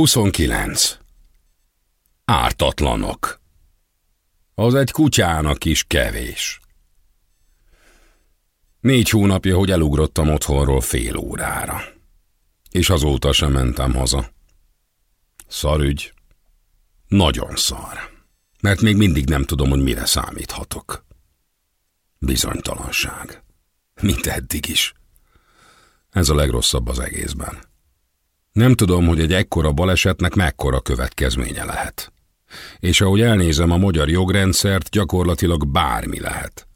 29. Ártatlanok. Az egy kutyának is kevés. Négy hónapja, hogy elugrottam otthonról fél órára. És azóta sem mentem haza. Szarügy. Nagyon szar. Mert még mindig nem tudom, hogy mire számíthatok. Bizonytalanság. Mint eddig is. Ez a legrosszabb az egészben. Nem tudom, hogy egy ekkora balesetnek mekkora következménye lehet. És ahogy elnézem a magyar jogrendszert, gyakorlatilag bármi lehet.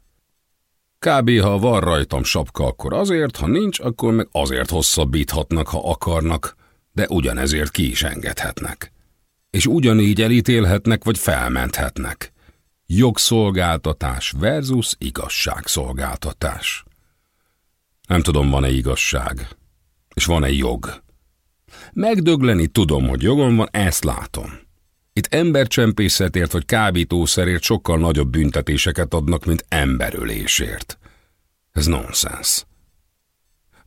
Kb. ha van rajtam sapka, akkor azért, ha nincs, akkor meg azért hosszabbíthatnak, ha akarnak, de ugyanezért ki is engedhetnek. És ugyanígy elítélhetnek, vagy felmenthetnek. Jogszolgáltatás versus igazságszolgáltatás. Nem tudom, van-e igazság, és van-e jog. Megdögleni tudom, hogy jogom van, ezt látom. Itt embercsempészetért vagy kábítószerért sokkal nagyobb büntetéseket adnak, mint emberölésért. Ez nonsens.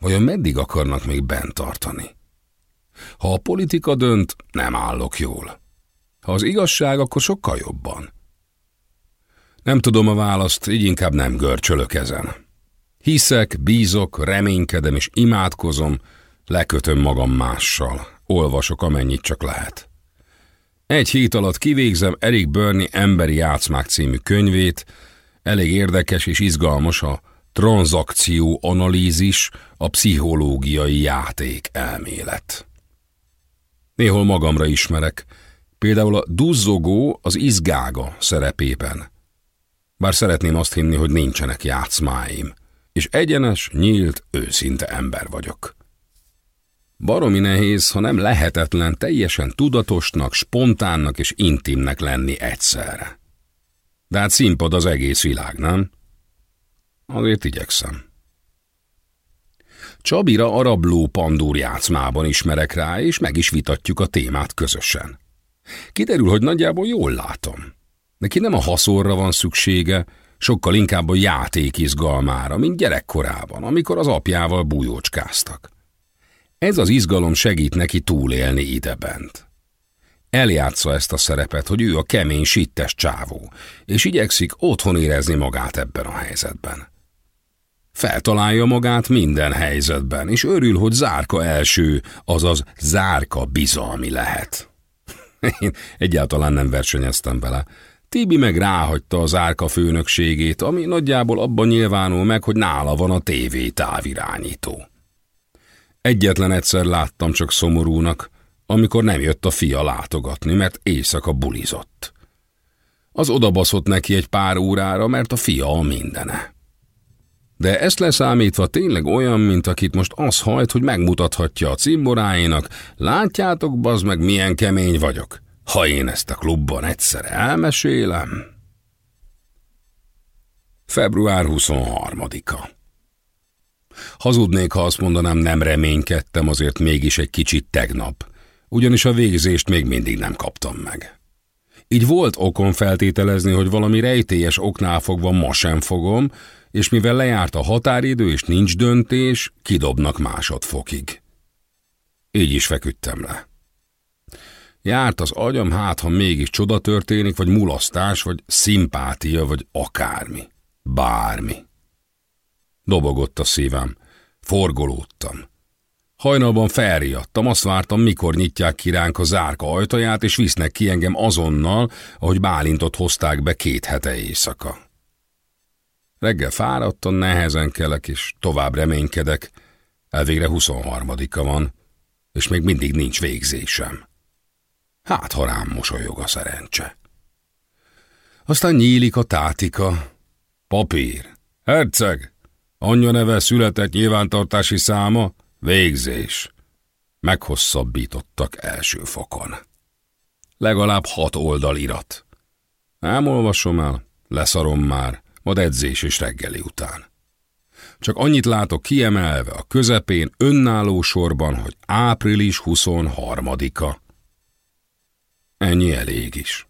Vajon meddig akarnak még bent tartani? Ha a politika dönt, nem állok jól. Ha az igazság, akkor sokkal jobban. Nem tudom a választ, így inkább nem görcsölök ezen. Hiszek, bízok, reménykedem és imádkozom, Lekötöm magam mással, olvasok amennyit csak lehet. Egy hét alatt kivégzem Eric Burney Emberi Játszmák című könyvét, elég érdekes és izgalmas a tranzakció analízis, a pszichológiai játék elmélet. Néhol magamra ismerek, például a duzzogó az izgága szerepében. Bár szeretném azt hinni, hogy nincsenek játszmáim, és egyenes, nyílt, őszinte ember vagyok. Baromi nehéz, ha nem lehetetlen teljesen tudatosnak, spontánnak és intimnek lenni egyszerre. De hát színpad az egész világ, nem? Azért igyekszem. Csabira a rabló pandúr játszmában ismerek rá, és meg is vitatjuk a témát közösen. Kiderül, hogy nagyjából jól látom. Neki nem a haszorra van szüksége, sokkal inkább a játék izgalmára, mint gyerekkorában, amikor az apjával bújócskáztak. Ez az izgalom segít neki túlélni idebent. Eljátsza ezt a szerepet, hogy ő a kemény, sittes csávó, és igyekszik otthon érezni magát ebben a helyzetben. Feltalálja magát minden helyzetben, és örül, hogy zárka első, azaz zárka bizalmi lehet. Én egyáltalán nem versenyeztem vele. Tibi meg ráhagyta az árka főnökségét, ami nagyjából abban nyilvánul meg, hogy nála van a tévé távirányító. Egyetlen egyszer láttam csak szomorúnak, amikor nem jött a fia látogatni, mert éjszaka bulizott. Az odabaszott neki egy pár órára, mert a fia a mindene. De ezt leszámítva tényleg olyan, mint akit most az hajt, hogy megmutathatja a cimboráinak, látjátok, bazd meg, milyen kemény vagyok. Ha én ezt a klubban egyszer elmesélem... Február 23-a Hazudnék, ha azt mondanám, nem reménykedtem, azért mégis egy kicsit tegnap, ugyanis a végzést még mindig nem kaptam meg. Így volt okom feltételezni, hogy valami rejtélyes oknál fogva ma sem fogom, és mivel lejárt a határidő és nincs döntés, kidobnak másodfokig. Így is feküdtem le. Járt az agyam, hát ha mégis csoda történik, vagy mulasztás, vagy szimpátia, vagy akármi. Bármi. Dobogott a szívem. Forgolódtam. Hajnalban felriadtam, azt vártam, mikor nyitják ki ránk a zárka ajtaját, és visznek ki engem azonnal, ahogy Bálintot hozták be két hete éjszaka. Reggel fáradtan, nehezen kelek, és tovább reménykedek. Elvégre 23-a van, és még mindig nincs végzésem. Hát, ha rám mosolyog a szerencse. Aztán nyílik a tátika. Papír. Herceg, Anyja neve született nyilvántartási száma, végzés. Meghosszabbítottak első fokon. Legalább hat oldal irat. Nem olvasom el, leszarom már, majd edzés és reggeli után. Csak annyit látok kiemelve a közepén önálló sorban, hogy április 23-a. Ennyi elég is.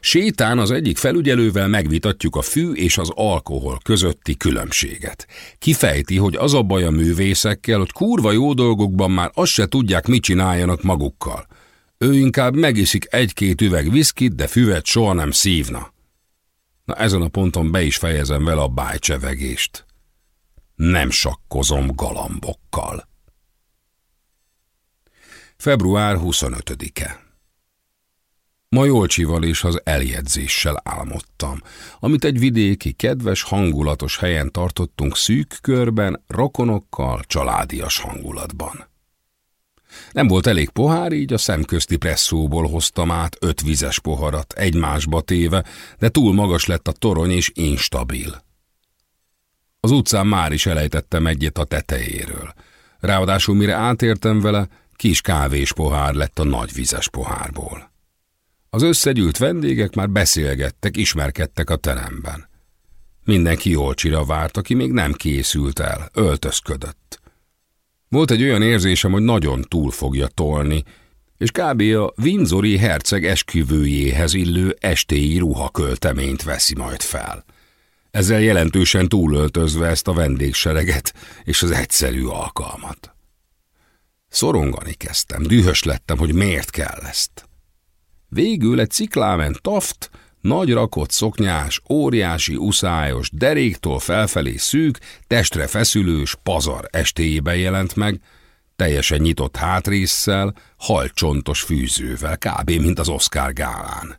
Sétán az egyik felügyelővel megvitatjuk a fű és az alkohol közötti különbséget. Kifejti, hogy az a baj a művészekkel, hogy kurva jó dolgokban már azt se tudják, mit csináljanak magukkal. Ő inkább megiszik egy-két üveg viszkit, de füvet soha nem szívna. Na ezen a ponton be is fejezem vele a bájcsevegést. Nem sakkozom galambokkal. Február 25-e Ma Jolcsival és az eljegyzéssel álmodtam, amit egy vidéki, kedves, hangulatos helyen tartottunk szűk körben, rokonokkal, családias hangulatban. Nem volt elég pohár, így a szemközti presszóból hoztam át öt vizes poharat, egymásba téve, de túl magas lett a torony és instabil. Az utcán már is elejtettem egyet a tetejéről. Ráadásul mire átértem vele, kis kávés pohár lett a nagy vizes pohárból. Az összegyűlt vendégek már beszélgettek, ismerkedtek a teremben. Mindenki Jolcsira várt, aki még nem készült el, öltözködött. Volt egy olyan érzésem, hogy nagyon túl fogja tolni, és kb. a Windsori herceg esküvőjéhez illő estéi ruhakölteményt veszi majd fel. Ezzel jelentősen túlöltözve ezt a vendégsereget és az egyszerű alkalmat. Szorongani kezdtem, dühös lettem, hogy miért kell ezt. Végül egy ciklámen taft, nagy rakott szoknyás, óriási uszályos, deréktól felfelé szűk, testre feszülős pazar estéjében jelent meg, teljesen nyitott hátrészsel, halcsontos fűzővel, kb. mint az Oscar gálán.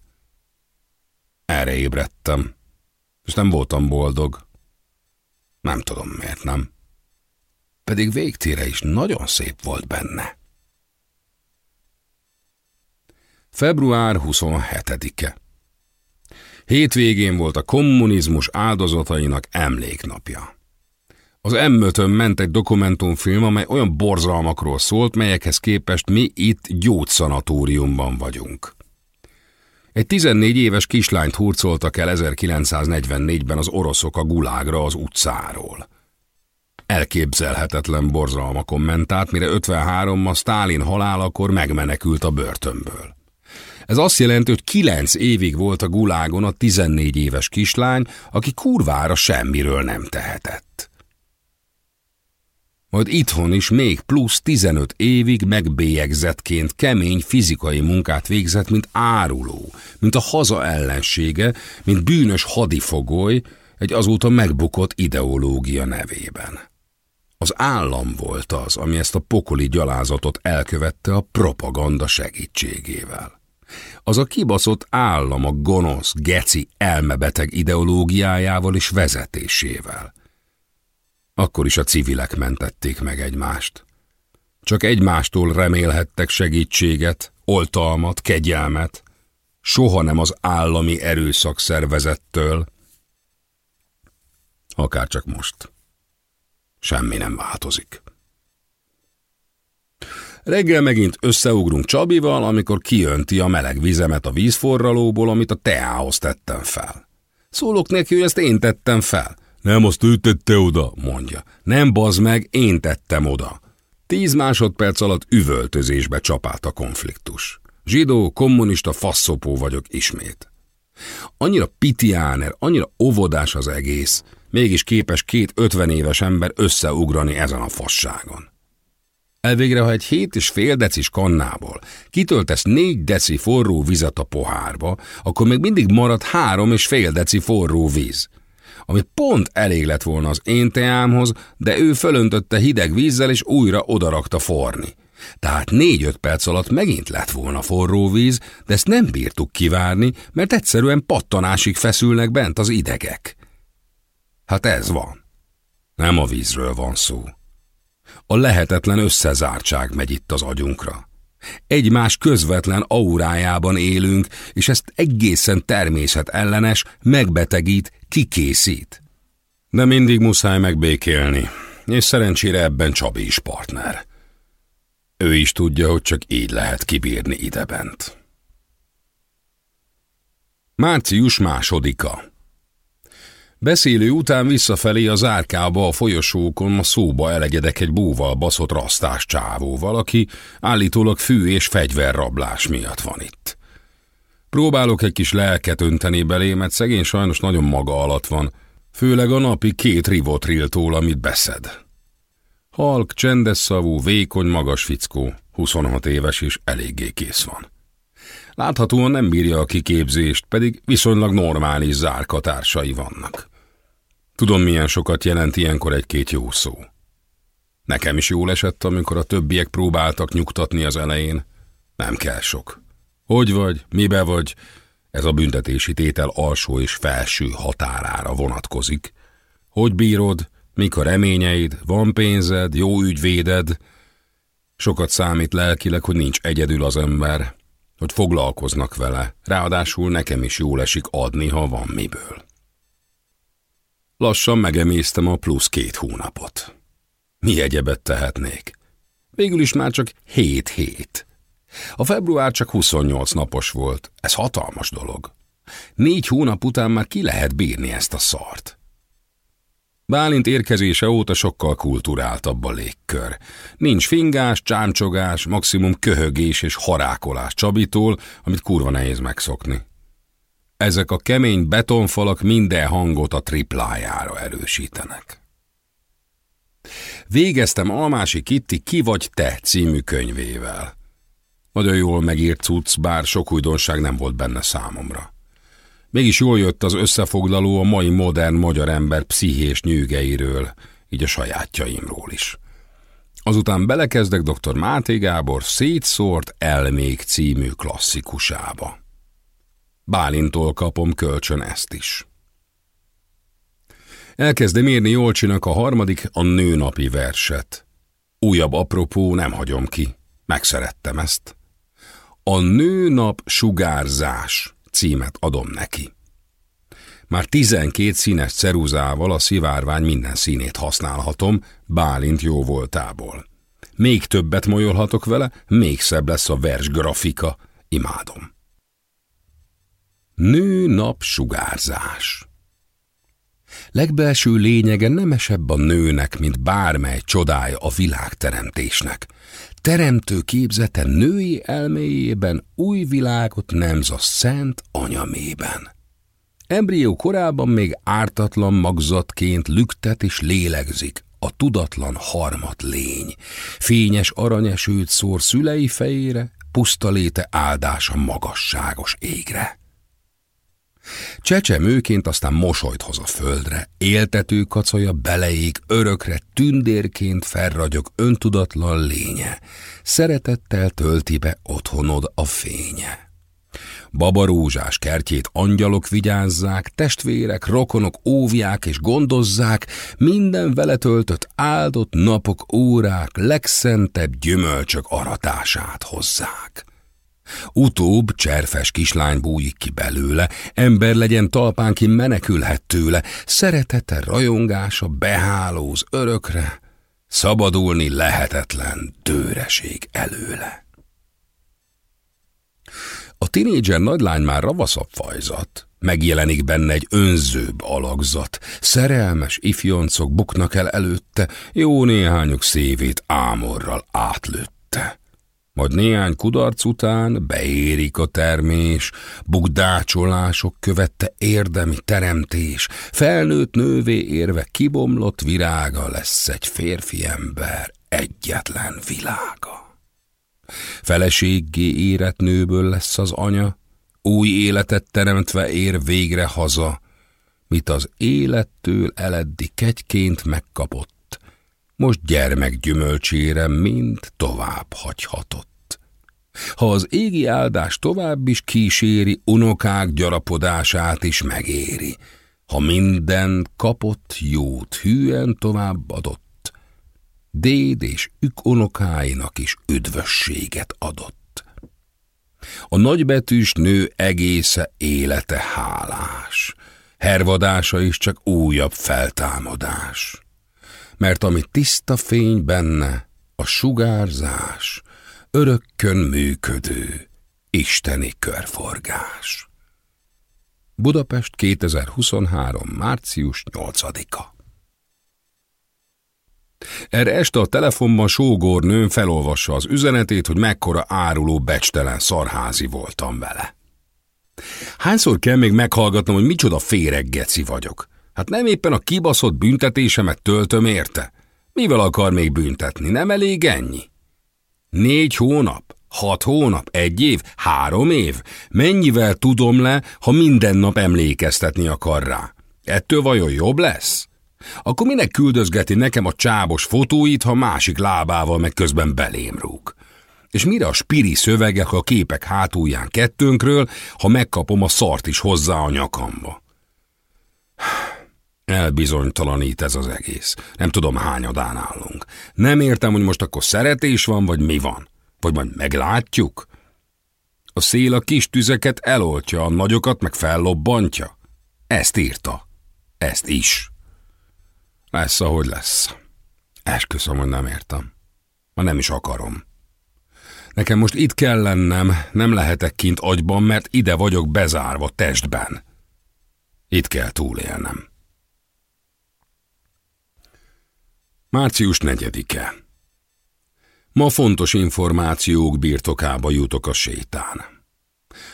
Erre ébredtem, és nem voltam boldog. Nem tudom miért nem. Pedig végtére is nagyon szép volt benne. Február 27-e Hétvégén volt a kommunizmus áldozatainak emléknapja. Az m ment egy dokumentumfilm, amely olyan borzalmakról szólt, melyekhez képest mi itt gyógyszanatóriumban vagyunk. Egy 14 éves kislányt hurcoltak el 1944-ben az oroszok a gulágra az utcáról. Elképzelhetetlen borzalma kommentált, mire 53-ma Stálin halálakor megmenekült a börtönből. Ez azt jelenti, hogy kilenc évig volt a gulágon a 14 éves kislány, aki kurvára semmiről nem tehetett. Majd itthon is még plusz 15 évig megbélyegzettként kemény fizikai munkát végzett, mint áruló, mint a haza ellensége, mint bűnös hadifogoly, egy azóta megbukott ideológia nevében. Az állam volt az, ami ezt a pokoli gyalázatot elkövette a propaganda segítségével. Az a kibaszott állam a gonosz, geci, elmebeteg ideológiájával és vezetésével. Akkor is a civilek mentették meg egymást. Csak egymástól remélhettek segítséget, oltalmat, kegyelmet, soha nem az állami erőszak szervezettől. Akár csak most. Semmi nem változik. Reggel megint összeugrunk Csabival, amikor kiönti a meleg vizemet a vízforralóból, amit a teához tettem fel. Szólok neki, hogy ezt én tettem fel. Nem, azt ő tette oda, mondja. Nem bazd meg, én tettem oda. Tíz másodperc alatt üvöltözésbe csapált a konfliktus. Zsidó, kommunista faszopó vagyok ismét. Annyira pitiáner, annyira óvodás az egész, mégis képes két ötven éves ember összeugrani ezen a fasságon. Elvégre, ha egy hét és fél decis kannából kitöltesz négy deci forró vizet a pohárba, akkor még mindig marad három és fél deci forró víz. Ami pont elég lett volna az én teámhoz, de ő fölöntötte hideg vízzel és újra odarakta forni. Tehát négy-öt perc alatt megint lett volna forró víz, de ezt nem bírtuk kivárni, mert egyszerűen pattanásig feszülnek bent az idegek. Hát ez van. Nem a vízről van szó. A lehetetlen összezártság megy itt az agyunkra. Egymás közvetlen aurájában élünk, és ezt egészen természet ellenes, megbetegít, kikészít. De mindig muszáj megbékélni, és szerencsére ebben Csabi is partner. Ő is tudja, hogy csak így lehet kibírni idebent. Március másodika Beszélő után visszafelé az árkába a folyosókon a szóba elegedek egy búval baszott rasztás csávóval, aki állítólag fű és fegyverrablás miatt van itt. Próbálok egy kis lelket önteni belé, mert szegény sajnos nagyon maga alatt van, főleg a napi két rivotriltól, amit beszed. Halk, csendes szavú, vékony, magas fickó, 26 éves és eléggé kész van. Láthatóan nem bírja a kiképzést, pedig viszonylag normális zárkatársai vannak. Tudom, milyen sokat jelent ilyenkor egy-két jó szó. Nekem is jól esett, amikor a többiek próbáltak nyugtatni az elején. Nem kell sok. Hogy vagy, mibe vagy, ez a büntetési tétel alsó és felső határára vonatkozik. Hogy bírod, mik a reményeid, van pénzed, jó ügyvéded. Sokat számít lelkileg, hogy nincs egyedül az ember, hogy foglalkoznak vele, ráadásul nekem is jól esik adni, ha van miből. Lassan megemésztem a plusz két hónapot. Mi egyebet tehetnék? Végül is már csak hét hét. A február csak 28 napos volt, ez hatalmas dolog. Négy hónap után már ki lehet bírni ezt a szart. Bálint érkezése óta sokkal kulturáltabb a légkör. Nincs fingás, csámcsogás, maximum köhögés és harákolás Csabitól, amit kurva nehéz megszokni. Ezek a kemény betonfalak minden hangot a triplájára erősítenek. Végeztem Almási Kitti Ki vagy te című könyvével. Nagyon jól megírt cucc, bár sok újdonság nem volt benne számomra. Mégis jól jött az összefoglaló a mai modern magyar ember pszichés nyűgeiről, így a sajátjaimról is. Azután belekezdek dr. Máté Gábor szétszórt elmék című klasszikusába. Bálintól kapom kölcsön ezt is. Elkezdem írni Jolcsinak a harmadik, a nőnapi verset. Újabb apropó nem hagyom ki. Megszerettem ezt. A nőnap sugárzás címet adom neki. Már tizenkét színes ceruzával a szivárvány minden színét használhatom, Bálint jó voltából. Még többet molyolhatok vele, még szebb lesz a vers grafika. Imádom. Nő-nap sugárzás Legbelső lényege nemesebb a nőnek, mint bármely csodája a világteremtésnek. Teremtő képzete női elméjében új világot nemz a szent anyamében. Embrió korában még ártatlan magzatként lüktet és lélegzik, a tudatlan harmat lény. Fényes aranyesőt szór szülei fejére, puszta léte áldása magasságos égre. Csecsemőként aztán mosolyt hoz a földre, éltető kacaja beleég örökre tündérként felragyog öntudatlan lénye, szeretettel tölti be otthonod a fénye. Babarózsás kertjét angyalok vigyázzák, testvérek, rokonok óvják és gondozzák, minden vele töltött áldott napok, órák, legszentebb gyümölcsök aratását hozzák. Utóbb cserfes kislány bújik ki belőle, ember legyen talpán ki menekülhet tőle, szeretete, rajongása behálóz örökre, szabadulni lehetetlen dőreség előle. A tinédzser nagylány már ravaszabb fajzat, megjelenik benne egy önzőbb alakzat, szerelmes ifjoncok buknak el előtte, jó néhányuk szévét ámorral átlőtte. Majd néhány kudarc után beérik a termés, bugdácsolások követte érdemi teremtés, felnőtt nővé érve kibomlott virága lesz egy férfi ember egyetlen világa. Feleséggé érett nőből lesz az anya, új életet teremtve ér végre haza, mit az élettől eleddi kegyként megkapott, most gyermek gyümölcsére mind tovább hagyhatott. Ha az égi áldás tovább is kíséri, unokák gyarapodását is megéri. Ha minden kapott jót hűen továbbadott, déd és ük unokáinak is üdvösséget adott. A nagybetűs nő egésze élete hálás, hervadása is csak újabb feltámadás. Mert ami tiszta fény benne, a sugárzás, örökkön működő, isteni körforgás. Budapest 2023. március 8-a Erre este a telefonban sógornőm felolvassa az üzenetét, hogy mekkora áruló becstelen szarházi voltam vele. Hányszor kell még meghallgatnom, hogy micsoda féreggeci vagyok? Hát nem éppen a kibaszott büntetésemet töltöm érte? Mivel akar még büntetni? Nem elég ennyi? Négy hónap? Hat hónap? Egy év? Három év? Mennyivel tudom le, ha minden nap emlékeztetni akar rá? Ettől vajon jobb lesz? Akkor minek küldözgeti nekem a csábos fotóit, ha másik lábával meg közben belém rúg? És mire a spiri szövegek a képek hátulján kettőnkről, ha megkapom a szart is hozzá a nyakamba? Elbizonytalanít ez az egész. Nem tudom, hányadán állunk. Nem értem, hogy most akkor szeretés van, vagy mi van. Vagy majd meglátjuk? A szél a kis tüzeket eloltja, a nagyokat meg fellobbantja. Ezt írta. Ezt is. Lesz, ahogy lesz. Esküszöm, hogy nem értem. Ma nem is akarom. Nekem most itt kell lennem, nem lehetek kint agyban, mert ide vagyok bezárva testben. Itt kell túlélnem. Március 4-e Ma fontos információk birtokába jutok a sétán.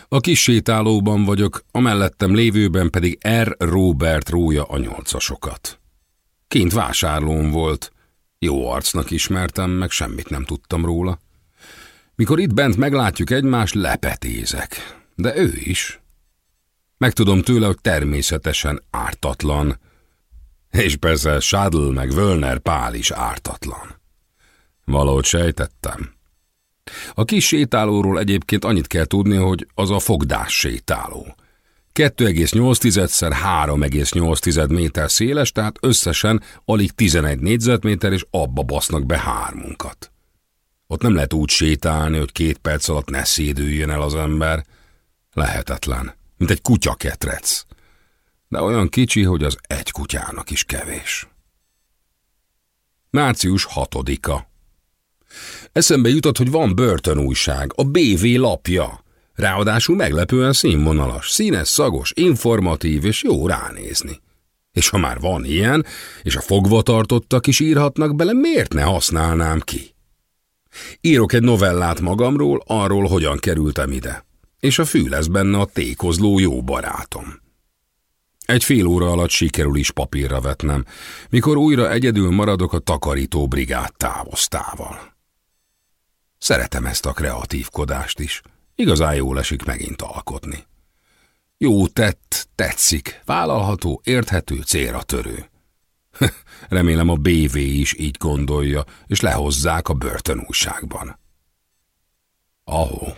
A kis sétálóban vagyok, a mellettem lévőben pedig R. Robert rója a nyolcasokat. Kint vásárlón volt, jó arcnak ismertem, meg semmit nem tudtam róla. Mikor itt bent meglátjuk egymást, lepetézek, de ő is. Megtudom tőle, hogy természetesen ártatlan, és persze Schadl meg Völner Pál is ártatlan. Valahogy sejtettem. A kis sétálóról egyébként annyit kell tudni, hogy az a fogdás sétáló. 2,8-szer 3,8 méter széles, tehát összesen alig 11 négyzetméter, és abba basznak be hármunkat. Ott nem lehet úgy sétálni, hogy két perc alatt ne szédüljön el az ember. Lehetetlen, mint egy kutyaketrec. De olyan kicsi, hogy az egy kutyának is kevés. Március hatodika. Eszembe jutott, hogy van börtönújság, a BV lapja. Ráadásul meglepően színvonalas, színes, szagos, informatív és jó ránézni. És ha már van ilyen, és a fogvatartottak is írhatnak bele, miért ne használnám ki? Írok egy novellát magamról, arról, hogyan kerültem ide. És a fű lesz benne a tékozló jó barátom. Egy fél óra alatt sikerül is papírra vetnem, mikor újra egyedül maradok a takarító brigád távoztával. Szeretem ezt a kreatívkodást is. Igazán jól esik megint alkotni. Jó tett, tetszik, vállalható, érthető, célra törő. Remélem a BV is így gondolja, és lehozzák a börtönújságban. Ahó.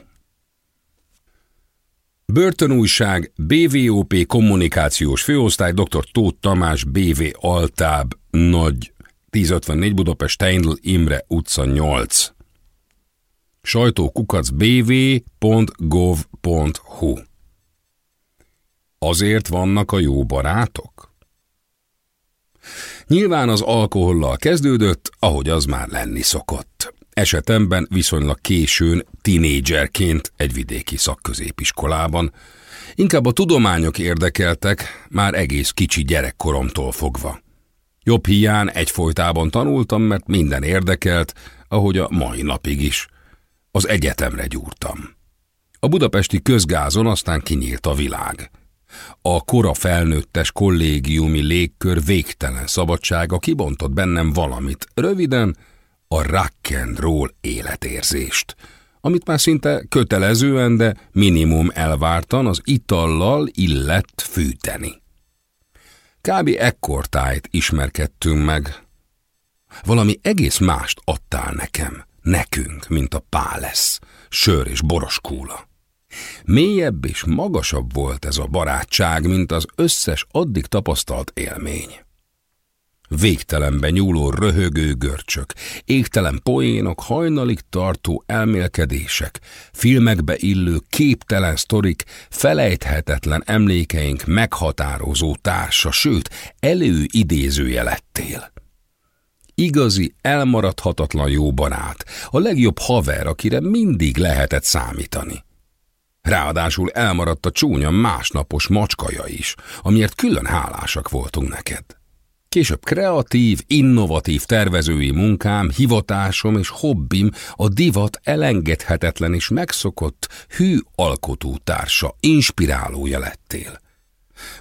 Börtönújság, BVOP kommunikációs főosztály, dr. Tóth Tamás, BV Altáb, Nagy, 1054 Budapest, Steindl Imre utca 8 sajtókukac bv.gov.hu Azért vannak a jó barátok? Nyilván az alkohollal kezdődött, ahogy az már lenni szokott. Esetemben viszonylag későn, tinédzserként egy vidéki szakközépiskolában. Inkább a tudományok érdekeltek, már egész kicsi gyerekkoromtól fogva. Jobb hián egyfolytában tanultam, mert minden érdekelt, ahogy a mai napig is – az egyetemre gyúrtam. A budapesti közgázon aztán kinyílt a világ. A kora felnőttes kollégiumi légkör végtelen szabadsága kibontott bennem valamit, röviden a rock'n'roll életérzést, amit már szinte kötelezően, de minimum elvártan az itallal illett fűteni. Kb. ekkortájt ismerkedtünk meg. Valami egész mást adtál nekem nekünk, mint a pálesz, sör és boroskúla. Mélyebb és magasabb volt ez a barátság, mint az összes addig tapasztalt élmény. Végtelenben nyúló röhögő görcsök, égtelen poénok, hajnalig tartó elmélkedések, filmekbe illő képtelen sztorik, felejthetetlen emlékeink meghatározó társa, sőt, előidézője lettél. Igazi, elmaradhatatlan jó barát, a legjobb haver, akire mindig lehetett számítani. Ráadásul elmaradt a csúnya másnapos macskaja is, amiért külön hálásak voltunk neked. Később kreatív, innovatív tervezői munkám, hivatásom és hobbim a divat elengedhetetlen és megszokott, hű alkotótársa, inspirálója lettél.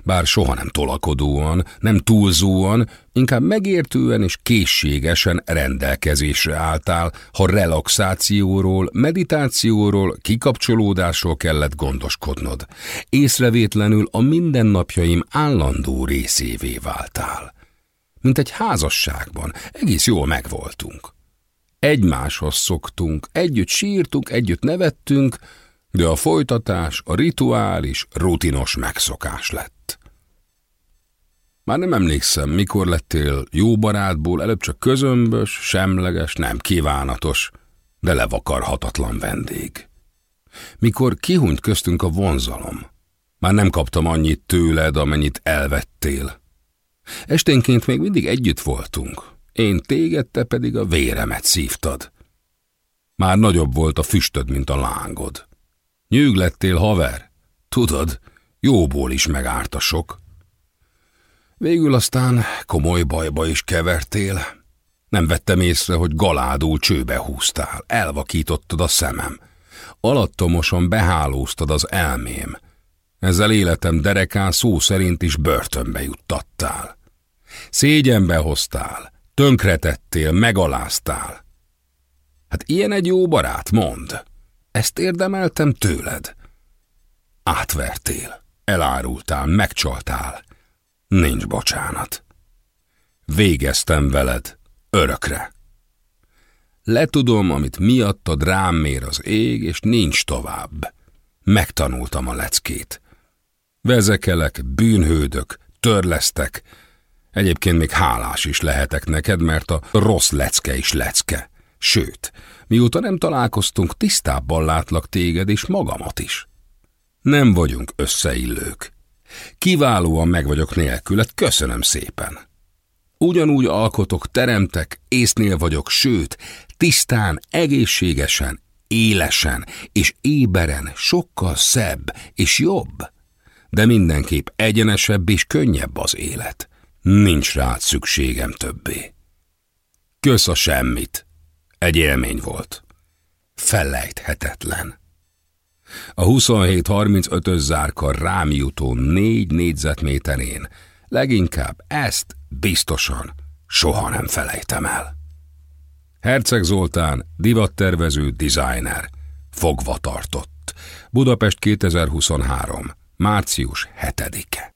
Bár soha nem tolakodóan, nem túlzóan, inkább megértően és készségesen rendelkezésre álltál, ha relaxációról, meditációról, kikapcsolódásról kellett gondoskodnod. Észrevétlenül a mindennapjaim állandó részévé váltál. Mint egy házasságban, egész jól megvoltunk. Egymáshoz szoktunk, együtt sírtunk, együtt nevettünk, de a folytatás a rituális, rutinos megszokás lett. Már nem emlékszem, mikor lettél jó barátból, előbb csak közömbös, semleges, nem kívánatos, de levakarhatatlan vendég. Mikor kihunyt köztünk a vonzalom, már nem kaptam annyit tőled, amennyit elvettél. Esténként még mindig együtt voltunk, én téged, te pedig a véremet szívtad. Már nagyobb volt a füstöd, mint a lángod. Nyűg lettél, haver. Tudod, jóból is megárt a sok. Végül aztán komoly bajba is kevertél. Nem vettem észre, hogy galádul csőbe húztál, elvakítottad a szemem. Alattomosan behálóztad az elmém. Ezzel életem derekán szó szerint is börtönbe juttattál. Szégyenbe hoztál, tönkretettél, megaláztál. Hát ilyen egy jó barát, mond. Ezt érdemeltem tőled. Átvertél, elárultál, megcsaltál. Nincs bocsánat. Végeztem veled, örökre. Letudom, amit miattad rám mér az ég, és nincs tovább. Megtanultam a leckét. Vezekelek, bűnhődök, törlesztek. Egyébként még hálás is lehetek neked, mert a rossz lecke is lecke. Sőt, mióta nem találkoztunk, tisztábban látlak téged és magamat is. Nem vagyunk összeillők. Kiválóan meg vagyok nélküled, köszönöm szépen. Ugyanúgy alkotok, teremtek, észnél vagyok, sőt, tisztán, egészségesen, élesen és éberen, sokkal szebb és jobb. De mindenképp egyenesebb és könnyebb az élet. Nincs rád szükségem többé. Kösz a semmit. Egy élmény volt. Fellejthetetlen. A 27-35-ös zárka rám jutó négy négyzetméterén leginkább ezt biztosan soha nem felejtem el. Herceg Zoltán, divattervező, designer, fogva tartott. Budapest 2023. március 7-e.